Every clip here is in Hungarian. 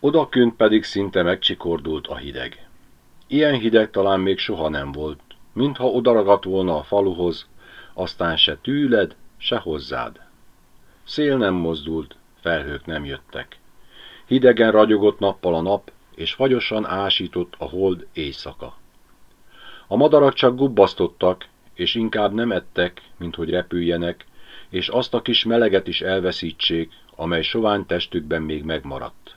Odakünt pedig szinte megcsikordult a hideg. Ilyen hideg talán még soha nem volt, mintha odaragadt volna a faluhoz, aztán se tűled, se hozzád. Szél nem mozdult, felhők nem jöttek. Hidegen ragyogott nappal a nap, és fagyosan ásított a hold éjszaka. A madarak csak gubbasztottak, és inkább nem ettek, mint hogy repüljenek, és azt a kis meleget is elveszítsék, amely sovány testükben még megmaradt.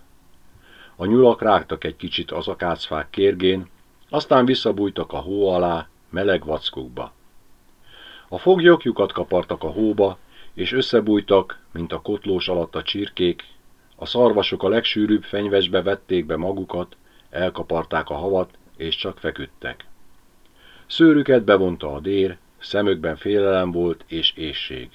A nyulak rágtak egy kicsit az akácfák kérgén, aztán visszabújtak a hó alá, meleg vackokba. A foglyok lyukat kapartak a hóba, és összebújtak, mint a kotlós alatt a csirkék, a szarvasok a legsűrűbb fenyvesbe vették be magukat, elkaparták a havat, és csak feküdtek. Szőrüket bevonta a dér, szemükben félelem volt és ésség.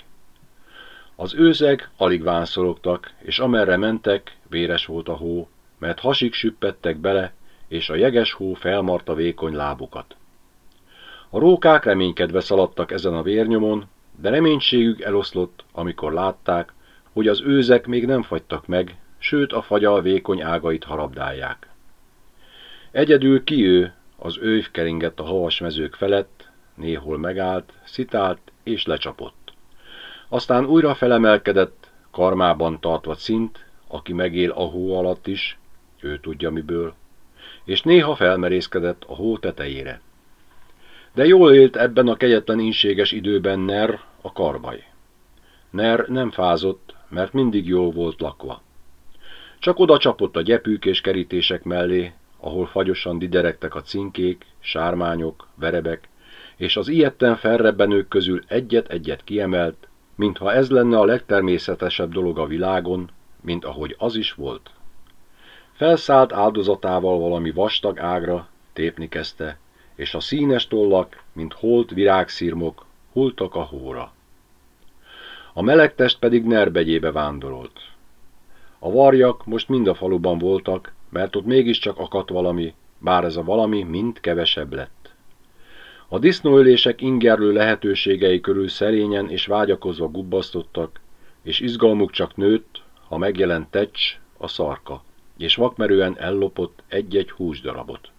Az őzek alig vánszorogtak, és amerre mentek, véres volt a hó, mert hasig süppettek bele, és a jeges hó felmarta vékony lábukat. A rókák reménykedve szaladtak ezen a vérnyomon, de reménységük eloszlott, amikor látták, hogy az őzek még nem fagytak meg, sőt a fagyal vékony ágait harabdálják. Egyedül ki ő, az őv keringett a havas mezők felett, néhol megállt, szitált és lecsapott. Aztán újra felemelkedett, karmában tartva szint, aki megél a hó alatt is, ő tudja miből, és néha felmerészkedett a hó tetejére. De jól élt ebben a kegyetlen inséges időben Ner, a karbaj. Ner nem fázott, mert mindig jól volt lakva. Csak oda csapott a gyepűk és kerítések mellé, ahol fagyosan diderektek a cinkék, sármányok, verebek, és az ilyetten felrebbenők közül egyet-egyet kiemelt, mintha ez lenne a legtermészetesebb dolog a világon, mint ahogy az is volt. Felszállt áldozatával valami vastag ágra, tépni kezdte, és a színes tollak, mint holt virágszírmok, hultak a hóra. A meleg test pedig nerbegyébe vándorolt. A varjak most mind a faluban voltak, mert ott mégiscsak akadt valami, bár ez a valami mind kevesebb lett. A disznóölések ingerlő lehetőségei körül szerényen és vágyakozva gubbasztottak, és izgalmuk csak nőtt, ha megjelent tecs, a szarka, és vakmerően ellopott egy-egy húsdarabot.